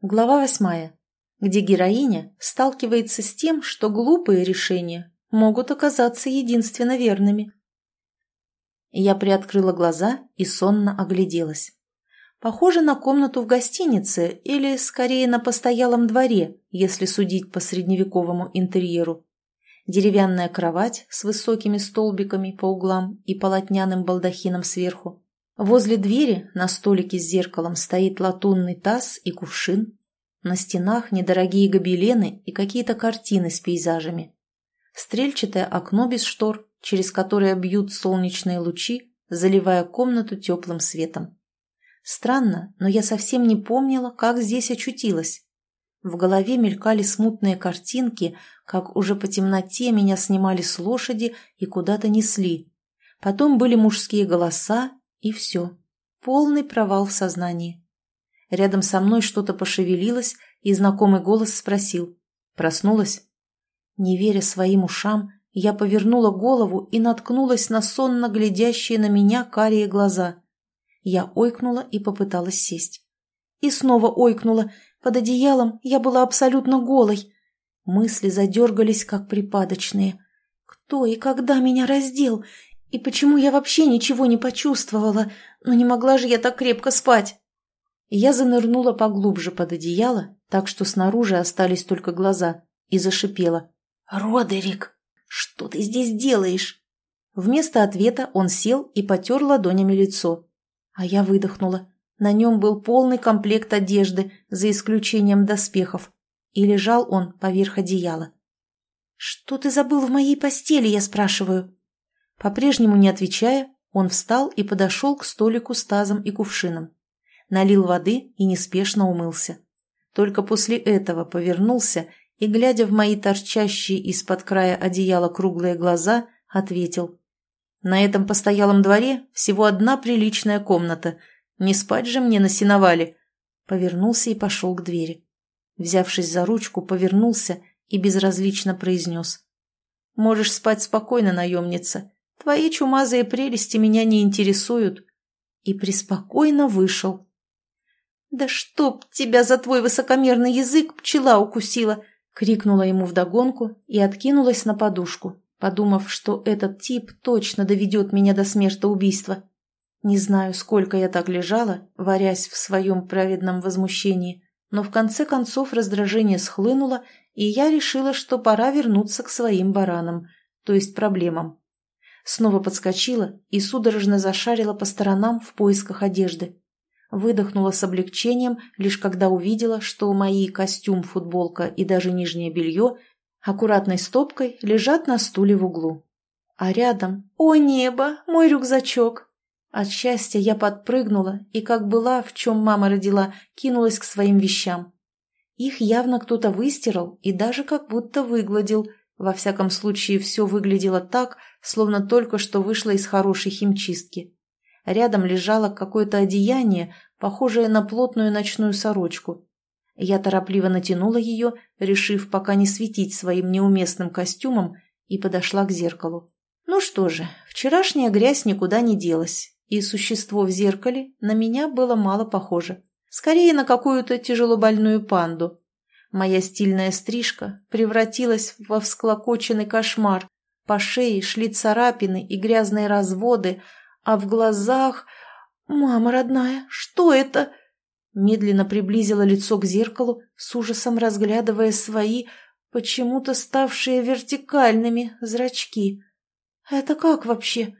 Глава восьмая, где героиня сталкивается с тем, что глупые решения могут оказаться единственно верными. Я приоткрыла глаза и сонно огляделась. Похоже на комнату в гостинице или, скорее, на постоялом дворе, если судить по средневековому интерьеру. Деревянная кровать с высокими столбиками по углам и полотняным балдахином сверху. Возле двери на столике с зеркалом стоит латунный таз и кувшин. На стенах недорогие гобелены и какие-то картины с пейзажами. Стрельчатое окно без штор, через которое бьют солнечные лучи, заливая комнату теплым светом. Странно, но я совсем не помнила, как здесь очутилась. В голове мелькали смутные картинки, как уже по темноте меня снимали с лошади и куда-то несли. Потом были мужские голоса и все. Полный провал в сознании. Рядом со мной что-то пошевелилось, и знакомый голос спросил. Проснулась? Не веря своим ушам, я повернула голову и наткнулась на сонно глядящие на меня карие глаза. Я ойкнула и попыталась сесть. И снова ойкнула. Под одеялом я была абсолютно голой. Мысли задергались, как припадочные. Кто и когда меня раздел? И почему я вообще ничего не почувствовала? Но не могла же я так крепко спать. Я занырнула поглубже под одеяло, так что снаружи остались только глаза, и зашипела. «Родерик, что ты здесь делаешь?» Вместо ответа он сел и потер ладонями лицо. А я выдохнула. На нем был полный комплект одежды, за исключением доспехов. И лежал он поверх одеяла. «Что ты забыл в моей постели?» – я спрашиваю. По-прежнему не отвечая, он встал и подошел к столику с тазом и кувшином. Налил воды и неспешно умылся. Только после этого повернулся и, глядя в мои торчащие из-под края одеяла круглые глаза, ответил. «На этом постоялом дворе всего одна приличная комната. Не спать же мне на сеновале». Повернулся и пошел к двери. Взявшись за ручку, повернулся и безразлично произнес. «Можешь спать спокойно, наемница. Твои чумазые прелести меня не интересуют. И преспокойно вышел. «Да чтоб тебя за твой высокомерный язык пчела укусила!» крикнула ему вдогонку и откинулась на подушку, подумав, что этот тип точно доведет меня до смертоубийства. Не знаю, сколько я так лежала, варясь в своем праведном возмущении, но в конце концов раздражение схлынуло, и я решила, что пора вернуться к своим баранам, то есть проблемам снова подскочила и судорожно зашарила по сторонам в поисках одежды. Выдохнула с облегчением, лишь когда увидела, что мои костюм, футболка и даже нижнее белье аккуратной стопкой лежат на стуле в углу. А рядом «О небо! Мой рюкзачок!» От счастья я подпрыгнула и, как была, в чем мама родила, кинулась к своим вещам. Их явно кто-то выстирал и даже как будто выгладил, во всяком случае, все выглядело так, словно только что вышло из хорошей химчистки. Рядом лежало какое-то одеяние, похожее на плотную ночную сорочку. Я торопливо натянула ее, решив пока не светить своим неуместным костюмом, и подошла к зеркалу. Ну что же, вчерашняя грязь никуда не делась, и существо в зеркале на меня было мало похоже. Скорее на какую-то тяжелобольную панду, Моя стильная стрижка превратилась во всклокоченный кошмар. По шее шли царапины и грязные разводы, а в глазах... «Мама родная, что это?» Медленно приблизила лицо к зеркалу, с ужасом разглядывая свои, почему-то ставшие вертикальными, зрачки. «Это как вообще?»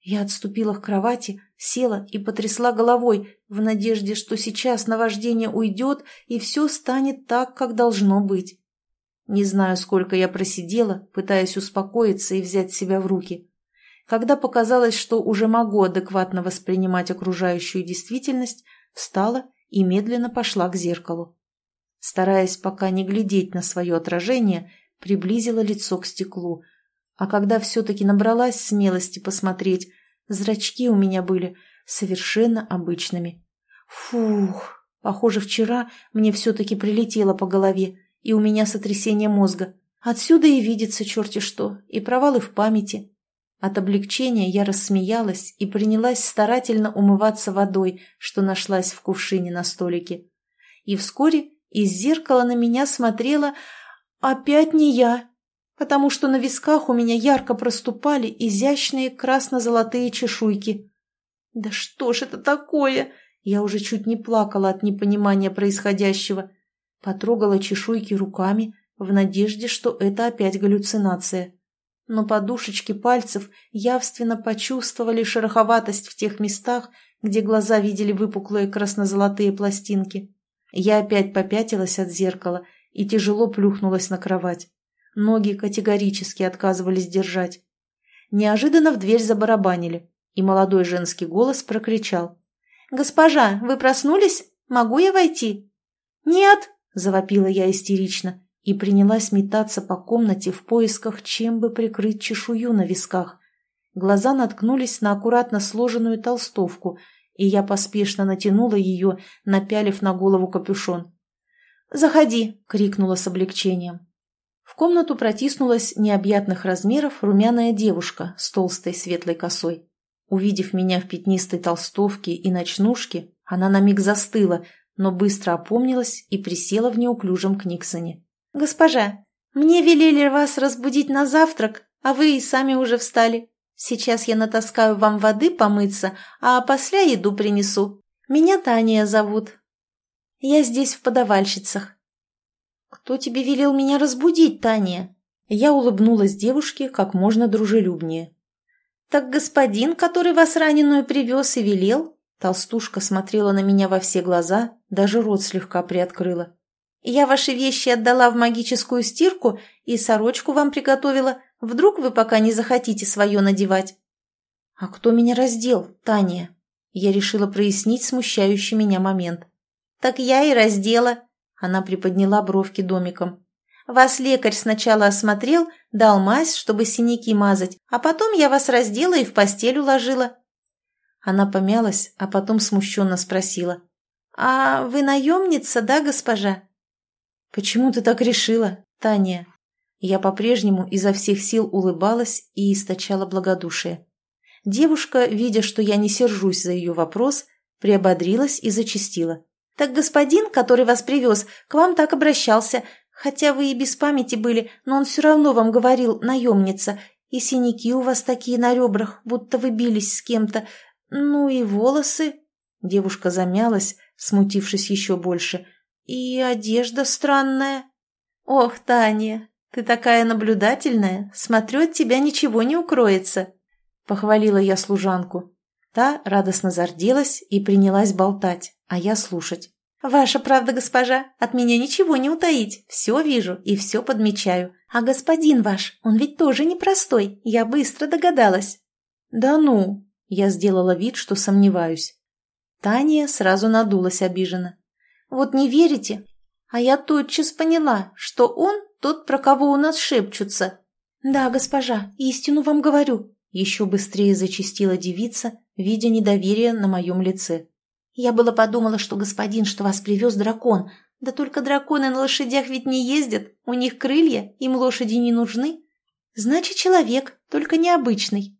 Я отступила к кровати, села и потрясла головой в надежде, что сейчас наваждение уйдет и все станет так, как должно быть. Не знаю, сколько я просидела, пытаясь успокоиться и взять себя в руки. Когда показалось, что уже могу адекватно воспринимать окружающую действительность, встала и медленно пошла к зеркалу. Стараясь пока не глядеть на свое отражение, приблизила лицо к стеклу, а когда все-таки набралась смелости посмотреть, зрачки у меня были совершенно обычными. Фух, похоже, вчера мне все-таки прилетело по голове, и у меня сотрясение мозга. Отсюда и видится черти что, и провалы в памяти. От облегчения я рассмеялась и принялась старательно умываться водой, что нашлась в кувшине на столике. и вскоре из зеркала на меня смотрела опять не я, потому что на висках у меня ярко проступали изящные красно-золотые чешуйки. Да что ж это такое? Я уже чуть не плакала от непонимания происходящего. Потрогала чешуйки руками в надежде, что это опять галлюцинация. Но подушечки пальцев явственно почувствовали шероховатость в тех местах, где глаза видели выпуклые красно-золотые пластинки. Я опять попятилась от зеркала и тяжело плюхнулась на кровать. Ноги категорически отказывались держать. Неожиданно в дверь забарабанили, и молодой женский голос прокричал. «Госпожа, вы проснулись? Могу я войти?» «Нет!» – завопила я истерично и принялась метаться по комнате в поисках, чем бы прикрыть чешую на висках. Глаза наткнулись на аккуратно сложенную толстовку, и я поспешно натянула ее, напялив на голову капюшон. «Заходи!» — крикнула с облегчением. В комнату протиснулась необъятных размеров румяная девушка с толстой светлой косой. Увидев меня в пятнистой толстовке и ночнушке, она на миг застыла, но быстро опомнилась и присела в неуклюжем книгсоне. «Госпожа, мне велели вас разбудить на завтрак, а вы и сами уже встали. Сейчас я натаскаю вам воды помыться, а после еду принесу. Меня Таня зовут. Я здесь в подавальщицах». «Кто тебе велел меня разбудить, Таня?» Я улыбнулась девушке как можно дружелюбнее. «Так господин, который вас раненую привез и велел?» Толстушка смотрела на меня во все глаза, даже рот слегка приоткрыла. Я ваши вещи отдала в магическую стирку и сорочку вам приготовила. Вдруг вы пока не захотите свое надевать?» «А кто меня раздел, Таня?» Я решила прояснить смущающий меня момент. «Так я и раздела», — она приподняла бровки домиком. «Вас лекарь сначала осмотрел, дал мазь, чтобы синяки мазать, а потом я вас раздела и в постель уложила». Она помялась, а потом смущенно спросила. «А вы наемница, да, госпожа?» «Почему ты так решила, Таня?» Я по-прежнему изо всех сил улыбалась и источала благодушие. Девушка, видя, что я не сержусь за ее вопрос, приободрилась и зачастила. «Так господин, который вас привез, к вам так обращался, хотя вы и без памяти были, но он все равно вам говорил «наемница», и синяки у вас такие на ребрах, будто вы бились с кем-то. Ну и волосы...» Девушка замялась, смутившись еще больше – и одежда странная. Ох, Таня, ты такая наблюдательная. Смотрю, от тебя ничего не укроется. Похвалила я служанку. Та радостно зарделась и принялась болтать, а я слушать. «Ваша правда, госпожа, от меня ничего не утаить. Все вижу и все подмечаю. А господин ваш, он ведь тоже непростой, я быстро догадалась». «Да ну!» – я сделала вид, что сомневаюсь. Таня сразу надулась обиженно. Вот не верите? А я тотчас поняла, что он тот, про кого у нас шепчутся. Да, госпожа, истину вам говорю. Еще быстрее зачастила девица, видя недоверие на моем лице. Я было подумала, что господин, что вас привез, дракон. Да только драконы на лошадях ведь не ездят, у них крылья, им лошади не нужны. Значит, человек, только необычный.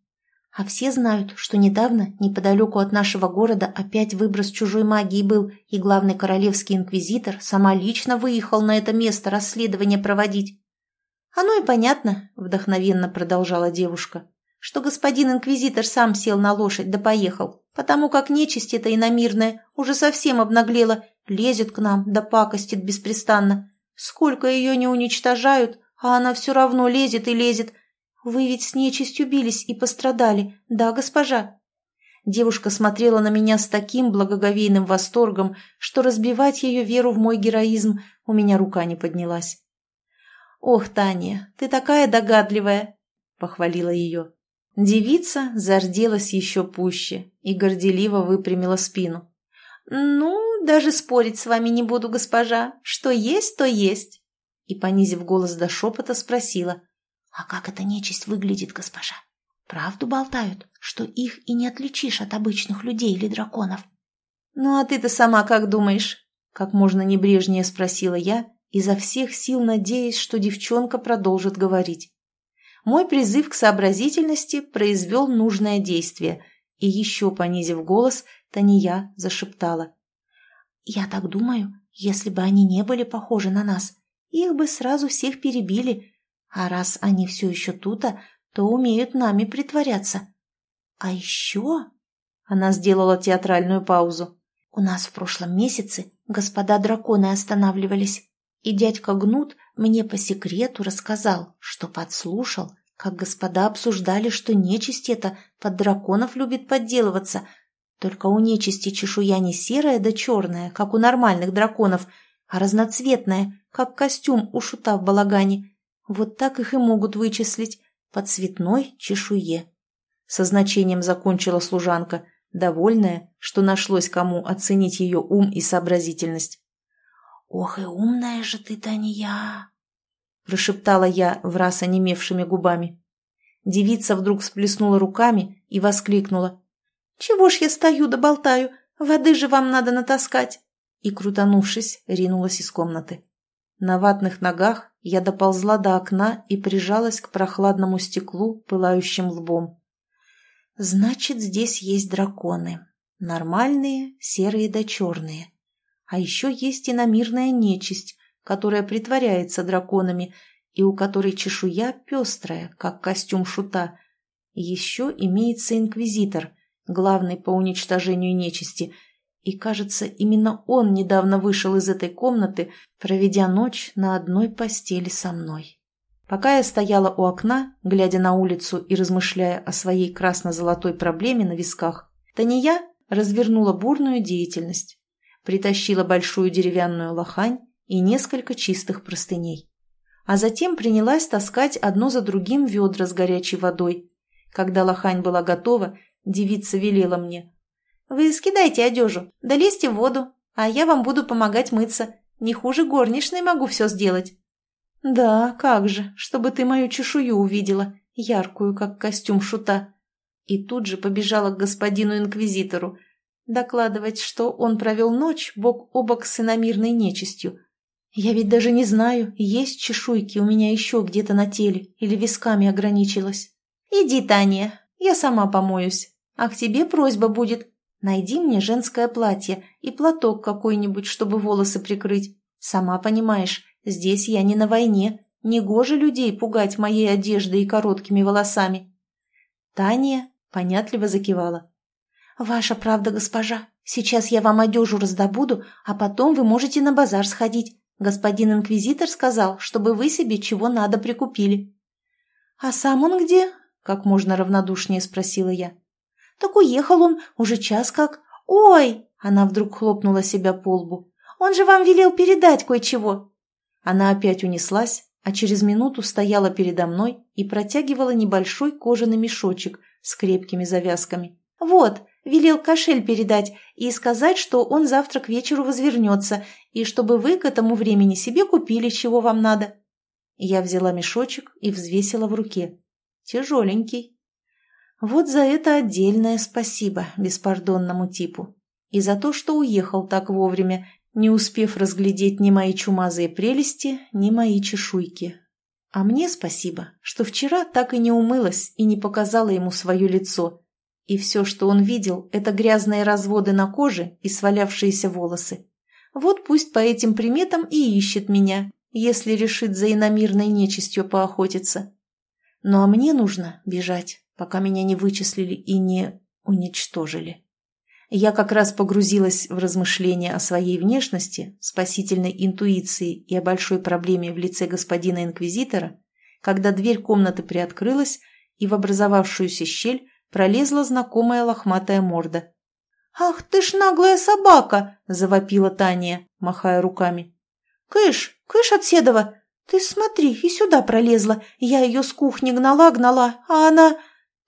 А все знают, что недавно, неподалеку от нашего города, опять выброс чужой магии был, и главный королевский инквизитор сама лично выехал на это место расследование проводить. «Оно и понятно», — вдохновенно продолжала девушка, «что господин инквизитор сам сел на лошадь да поехал, потому как нечисть эта иномирная уже совсем обнаглела, лезет к нам да пакостит беспрестанно. Сколько ее не уничтожают, а она все равно лезет и лезет, «Вы ведь с нечистью бились и пострадали, да, госпожа?» Девушка смотрела на меня с таким благоговейным восторгом, что разбивать ее веру в мой героизм у меня рука не поднялась. «Ох, Таня, ты такая догадливая!» — похвалила ее. Девица зарделась еще пуще и горделиво выпрямила спину. «Ну, даже спорить с вами не буду, госпожа. Что есть, то есть!» И, понизив голос до шепота, спросила. «А как эта нечисть выглядит, госпожа? Правду болтают, что их и не отличишь от обычных людей или драконов?» «Ну а ты-то сама как думаешь?» Как можно небрежнее спросила я, изо всех сил надеясь, что девчонка продолжит говорить. Мой призыв к сообразительности произвел нужное действие, и еще понизив голос, Тания зашептала. «Я так думаю, если бы они не были похожи на нас, их бы сразу всех перебили. А раз они все еще тут, то умеют нами притворяться. А еще...» Она сделала театральную паузу. «У нас в прошлом месяце господа драконы останавливались, и дядька Гнут мне по секрету рассказал, что подслушал, как господа обсуждали, что нечисть эта под драконов любит подделываться. Только у нечисти чешуя не серая да черная, как у нормальных драконов, а разноцветная, как костюм у шута в балагане. Вот так их и могут вычислить, по цветной чешуе. Со значением закончила служанка, довольная, что нашлось кому оценить ее ум и сообразительность. «Ох и умная же ты, Тания!» — прошептала я в раз онемевшими губами. Девица вдруг всплеснула руками и воскликнула. «Чего ж я стою да болтаю? Воды же вам надо натаскать!» И, крутанувшись, ринулась из комнаты. На ватных ногах я доползла до окна и прижалась к прохладному стеклу, пылающим лбом. «Значит, здесь есть драконы. Нормальные, серые да черные. А еще есть иномирная нечисть, которая притворяется драконами и у которой чешуя пестрая, как костюм шута. Еще имеется инквизитор, главный по уничтожению нечисти, и, кажется, именно он недавно вышел из этой комнаты, проведя ночь на одной постели со мной. Пока я стояла у окна, глядя на улицу и размышляя о своей красно-золотой проблеме на висках, Тания развернула бурную деятельность. Притащила большую деревянную лохань и несколько чистых простыней. А затем принялась таскать одно за другим ведра с горячей водой. Когда лохань была готова, девица велела мне. «Вы скидайте одежу, да в воду, а я вам буду помогать мыться. Не хуже горничной могу все сделать». «Да, как же, чтобы ты мою чешую увидела, яркую, как костюм шута». И тут же побежала к господину-инквизитору, докладывать, что он провел ночь бок о бок с иномирной нечистью, я ведь даже не знаю, есть чешуйки у меня еще где-то на теле или висками ограничилась. Иди, Таня, я сама помоюсь. А к тебе просьба будет. Найди мне женское платье и платок какой-нибудь, чтобы волосы прикрыть. Сама понимаешь, здесь я не на войне. Негоже людей пугать моей одеждой и короткими волосами. Таня понятливо закивала. «Ваша правда, госпожа. Сейчас я вам одежу раздобуду, а потом вы можете на базар сходить. Господин инквизитор сказал, чтобы вы себе чего надо прикупили. А сам он где? Как можно равнодушнее спросила я. Так уехал он, уже час как. Ой! Она вдруг хлопнула себя по лбу. Он же вам велел передать кое-чего. Она опять унеслась, а через минуту стояла передо мной и протягивала небольшой кожаный мешочек с крепкими завязками. «Вот, велел кошель передать и сказать, что он завтра к вечеру возвернется, и чтобы вы к этому времени себе купили, чего вам надо». Я взяла мешочек и взвесила в руке. Тяжеленький. Вот за это отдельное спасибо беспардонному типу. И за то, что уехал так вовремя, не успев разглядеть ни мои чумазые прелести, ни мои чешуйки. А мне спасибо, что вчера так и не умылась и не показала ему свое лицо. И все, что он видел, это грязные разводы на коже и свалявшиеся волосы. Вот пусть по этим приметам и ищет меня, если решит за иномирной нечистью поохотиться. Ну а мне нужно бежать, пока меня не вычислили и не уничтожили. Я как раз погрузилась в размышления о своей внешности, спасительной интуиции и о большой проблеме в лице господина инквизитора, когда дверь комнаты приоткрылась, и в образовавшуюся щель пролезла знакомая лохматая морда. «Ах ты ж наглая собака!» – завопила Таня, махая руками. «Кыш, кыш от Седова! Ты смотри, и сюда пролезла. Я ее с кухни гнала-гнала, а она...»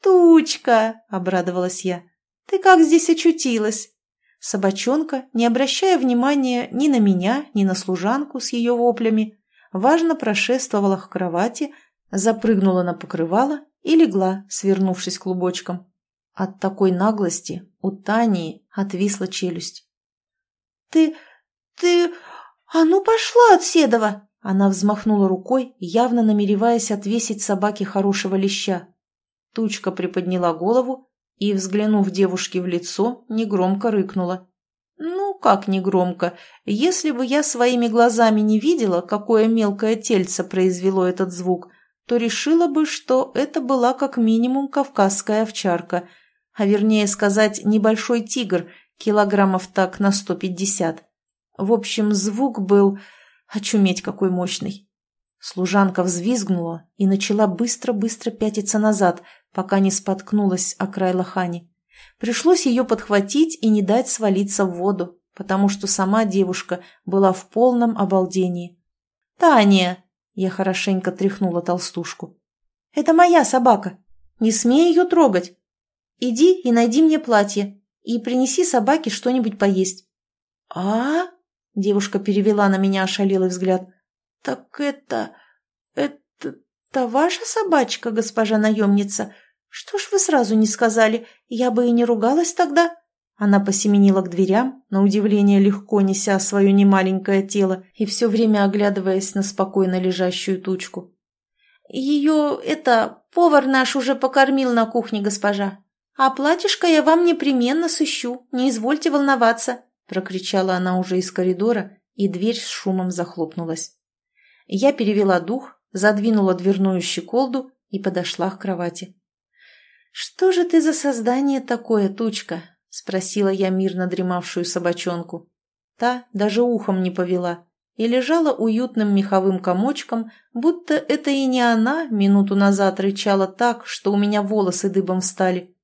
«Тучка!» – обрадовалась я. «Ты как здесь очутилась?» Собачонка, не обращая внимания ни на меня, ни на служанку с ее воплями, важно прошествовала к кровати, запрыгнула на покрывало и легла, свернувшись клубочком. От такой наглости у Тани отвисла челюсть. «Ты... ты... а ну пошла от Седова!» Она взмахнула рукой, явно намереваясь отвесить собаке хорошего леща. Тучка приподняла голову и, взглянув девушке в лицо, негромко рыкнула. «Ну, как не громко. Если бы я своими глазами не видела, какое мелкое тельце произвело этот звук, то решила бы, что это была как минимум кавказская овчарка, а вернее сказать, небольшой тигр, килограммов так на сто пятьдесят. В общем, звук был... Очуметь какой мощный. Служанка взвизгнула и начала быстро-быстро пятиться назад, пока не споткнулась о край лохани. Пришлось ее подхватить и не дать свалиться в воду, потому что сама девушка была в полном обалдении. «Таня!» – я хорошенько тряхнула толстушку. «Это моя собака. Не смей ее трогать. Иди и найди мне платье и принеси собаке что-нибудь поесть». «А?» – девушка перевела на меня ошалелый взгляд. «Так это... это... это ваша собачка, госпожа наемница? «Что ж вы сразу не сказали? Я бы и не ругалась тогда». Она посеменила к дверям, на удивление легко неся свое немаленькое тело и все время оглядываясь на спокойно лежащую тучку. «Ее, это, повар наш уже покормил на кухне, госпожа. А платьишко я вам непременно сыщу, не извольте волноваться», прокричала она уже из коридора, и дверь с шумом захлопнулась. Я перевела дух, задвинула дверную щеколду и подошла к кровати. «Что же ты за создание такое, тучка?» — спросила я мирно дремавшую собачонку. Та даже ухом не повела и лежала уютным меховым комочком, будто это и не она минуту назад рычала так, что у меня волосы дыбом встали.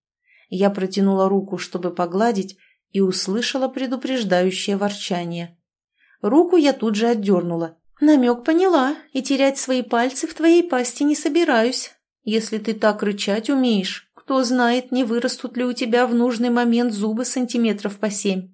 Я протянула руку, чтобы погладить, и услышала предупреждающее ворчание. Руку я тут же отдернула. «Намек поняла, и терять свои пальцы в твоей пасти не собираюсь. Если ты так рычать умеешь, кто знает, не вырастут ли у тебя в нужный момент зубы сантиметров по семь.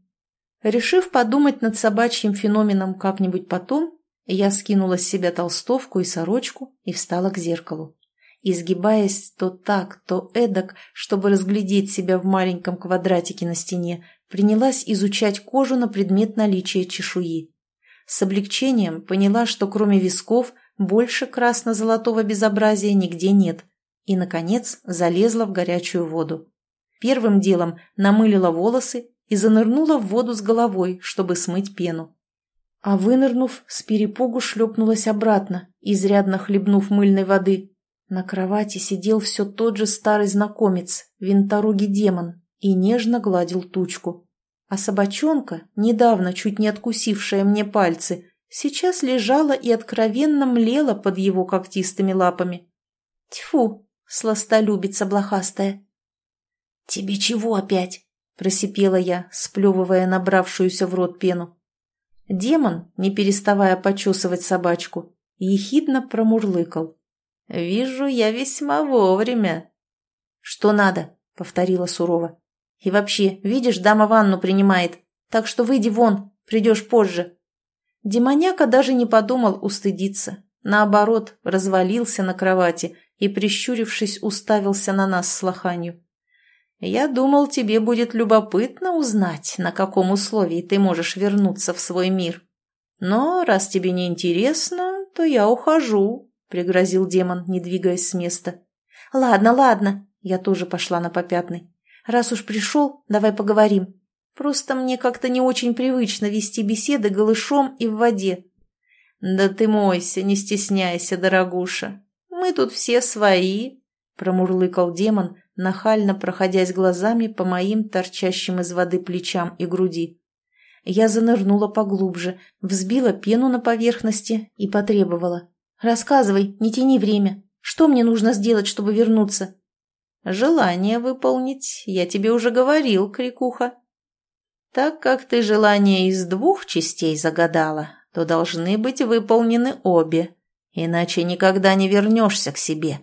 Решив подумать над собачьим феноменом как-нибудь потом, я скинула с себя толстовку и сорочку и встала к зеркалу. Изгибаясь то так, то эдак, чтобы разглядеть себя в маленьком квадратике на стене, принялась изучать кожу на предмет наличия чешуи. С облегчением поняла, что кроме висков больше красно-золотого безобразия нигде нет – и, наконец, залезла в горячую воду. Первым делом намылила волосы и занырнула в воду с головой, чтобы смыть пену. А вынырнув, с перепугу шлепнулась обратно, изрядно хлебнув мыльной воды. На кровати сидел все тот же старый знакомец, винторогий демон, и нежно гладил тучку. А собачонка, недавно чуть не откусившая мне пальцы, сейчас лежала и откровенно млела под его когтистыми лапами. Тьфу, сластолюбица блохастая. «Тебе чего опять?» – просипела я, сплевывая набравшуюся в рот пену. Демон, не переставая почесывать собачку, ехидно промурлыкал. «Вижу я весьма вовремя». «Что надо?» – повторила сурово. «И вообще, видишь, дама ванну принимает, так что выйди вон, придешь позже». Демоняка даже не подумал устыдиться. Наоборот, развалился на кровати и, прищурившись, уставился на нас с лоханью. «Я думал, тебе будет любопытно узнать, на каком условии ты можешь вернуться в свой мир. Но раз тебе не интересно, то я ухожу», — пригрозил демон, не двигаясь с места. «Ладно, ладно», — я тоже пошла на попятный. «Раз уж пришел, давай поговорим. Просто мне как-то не очень привычно вести беседы голышом и в воде». «Да ты мойся, не стесняйся, дорогуша. Мы тут все свои», — промурлыкал демон, нахально проходясь глазами по моим торчащим из воды плечам и груди. Я занырнула поглубже, взбила пену на поверхности и потребовала. «Рассказывай, не тяни время. Что мне нужно сделать, чтобы вернуться?» «Желание выполнить, я тебе уже говорил, крикуха. Так как ты желание из двух частей загадала, то должны быть выполнены обе. Иначе никогда не вернешься к себе.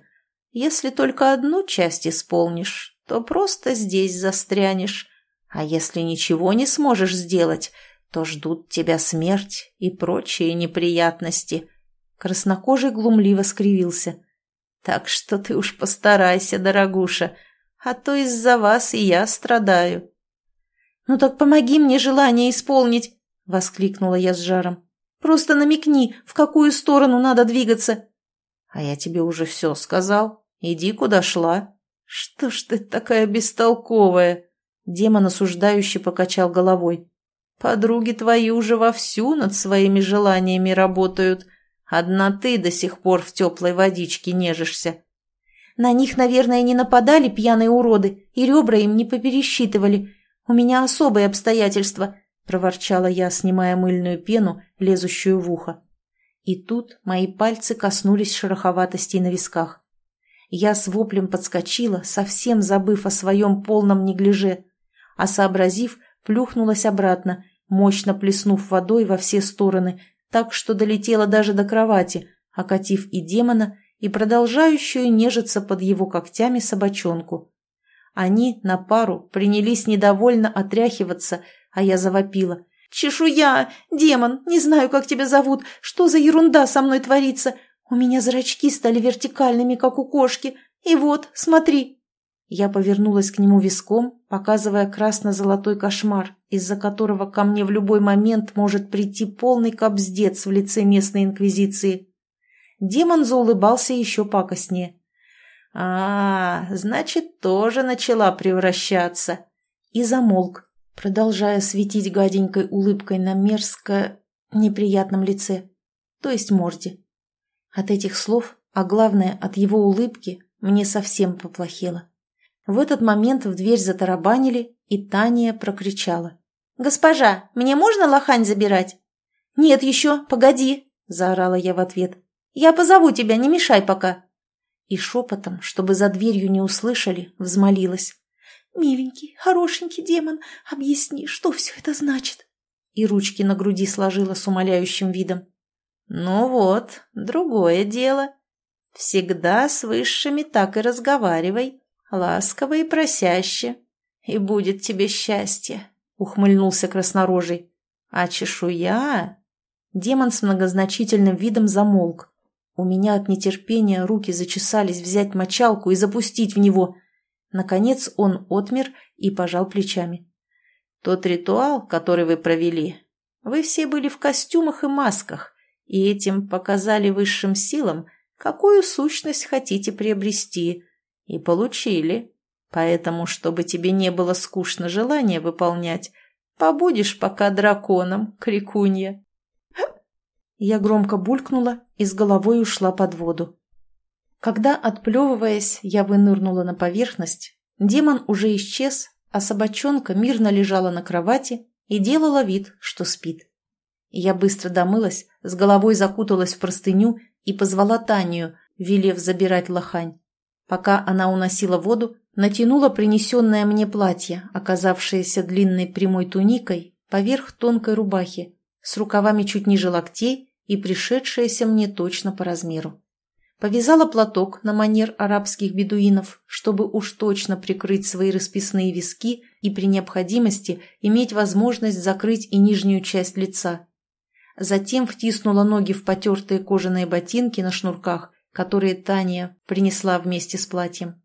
Если только одну часть исполнишь, то просто здесь застрянешь. А если ничего не сможешь сделать, то ждут тебя смерть и прочие неприятности. Краснокожий глумливо скривился. Так что ты уж постарайся, дорогуша, а то из-за вас и я страдаю. «Ну так помоги мне желание исполнить!» — воскликнула я с жаром. Просто намекни, в какую сторону надо двигаться. А я тебе уже все сказал. Иди, куда шла. Что ж ты такая бестолковая? Демон осуждающе покачал головой. Подруги твои уже вовсю над своими желаниями работают. Одна ты до сих пор в теплой водичке нежишься. На них, наверное, не нападали пьяные уроды, и ребра им не попересчитывали. У меня особые обстоятельства, — проворчала я, снимая мыльную пену, лезущую в ухо. И тут мои пальцы коснулись шероховатостей на висках. Я с воплем подскочила, совсем забыв о своем полном неглиже, а сообразив, плюхнулась обратно, мощно плеснув водой во все стороны, так что долетела даже до кровати, окатив и демона, и продолжающую нежиться под его когтями собачонку. Они на пару принялись недовольно отряхиваться, а я завопила. «Чешуя! Демон! Не знаю, как тебя зовут! Что за ерунда со мной творится? У меня зрачки стали вертикальными, как у кошки. И вот, смотри!» Я повернулась к нему виском, показывая красно-золотой кошмар, из-за которого ко мне в любой момент может прийти полный кобздец в лице местной инквизиции. Демон заулыбался еще пакостнее. «А, значит, тоже начала превращаться!» И замолк, продолжая светить гаденькой улыбкой на мерзко неприятном лице, то есть морде. От этих слов, а главное, от его улыбки, мне совсем поплохело. В этот момент в дверь затарабанили, и Таня прокричала. «Госпожа, мне можно лохань забирать?» «Нет еще, погоди!» – заорала я в ответ. «Я позову тебя, не мешай пока!» И шепотом, чтобы за дверью не услышали, взмолилась. «Миленький, хорошенький демон, объясни, что все это значит?» И ручки на груди сложила с умоляющим видом. Ну вот, другое дело. Всегда с высшими так и разговаривай, ласково и просяще. И будет тебе счастье, ухмыльнулся краснорожий. А чешуя... Демон с многозначительным видом замолк. У меня от нетерпения руки зачесались взять мочалку и запустить в него. Наконец он отмер и пожал плечами. Тот ритуал, который вы провели, вы все были в костюмах и масках, и этим показали высшим силам, какую сущность хотите приобрести, и получили. Поэтому, чтобы тебе не было скучно желание выполнять, побудешь пока драконом, крикунья. Я громко булькнула и с головой ушла под воду. Когда, отплевываясь, я вынырнула на поверхность, демон уже исчез, а собачонка мирно лежала на кровати и делала вид, что спит. Я быстро домылась, с головой закуталась в простыню и позвала Танию, велев забирать лохань. Пока она уносила воду, натянула принесенное мне платье, оказавшееся длинной прямой туникой, поверх тонкой рубахи, с рукавами чуть ниже локтей и пришедшееся мне точно по размеру. Повязала платок на манер арабских бедуинов, чтобы уж точно прикрыть свои расписные виски и при необходимости иметь возможность закрыть и нижнюю часть лица. Затем втиснула ноги в потертые кожаные ботинки на шнурках, которые Таня принесла вместе с платьем.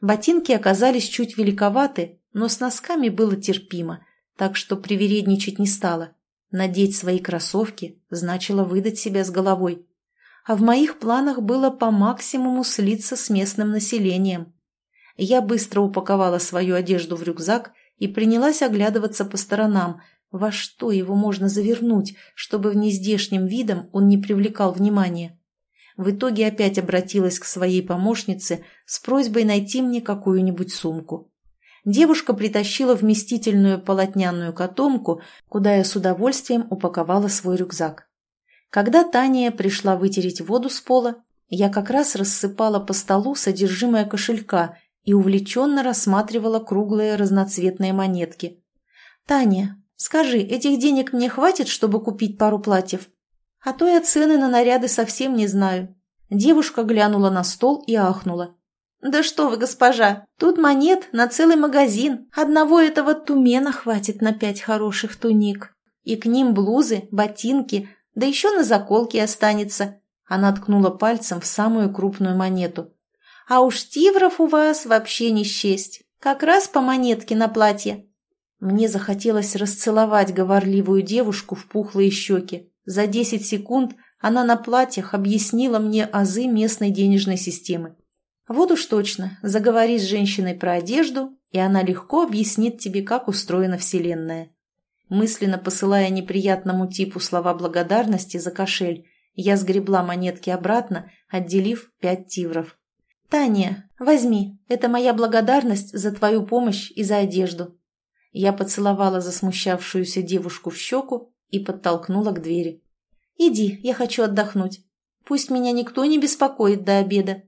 Ботинки оказались чуть великоваты, но с носками было терпимо, так что привередничать не стала. Надеть свои кроссовки значило выдать себя с головой. А в моих планах было по максимуму слиться с местным населением. Я быстро упаковала свою одежду в рюкзак и принялась оглядываться по сторонам, во что его можно завернуть, чтобы в нездешним видом он не привлекал внимания? В итоге опять обратилась к своей помощнице с просьбой найти мне какую-нибудь сумку. Девушка притащила вместительную полотняную котомку, куда я с удовольствием упаковала свой рюкзак. Когда Таня пришла вытереть воду с пола, я как раз рассыпала по столу содержимое кошелька и увлеченно рассматривала круглые разноцветные монетки. «Таня, Скажи, этих денег мне хватит, чтобы купить пару платьев? А то я цены на наряды совсем не знаю». Девушка глянула на стол и ахнула. «Да что вы, госпожа, тут монет на целый магазин. Одного этого тумена хватит на пять хороших туник. И к ним блузы, ботинки, да еще на заколке останется». Она ткнула пальцем в самую крупную монету. «А уж тивров у вас вообще не счесть. Как раз по монетке на платье. Мне захотелось расцеловать говорливую девушку в пухлые щеки. За десять секунд она на платьях объяснила мне азы местной денежной системы. Вот уж точно, заговори с женщиной про одежду, и она легко объяснит тебе, как устроена Вселенная. Мысленно посылая неприятному типу слова благодарности за кошель, я сгребла монетки обратно, отделив пять тивров. «Таня, возьми, это моя благодарность за твою помощь и за одежду». Я поцеловала засмущавшуюся девушку в щеку и подтолкнула к двери. «Иди, я хочу отдохнуть. Пусть меня никто не беспокоит до обеда.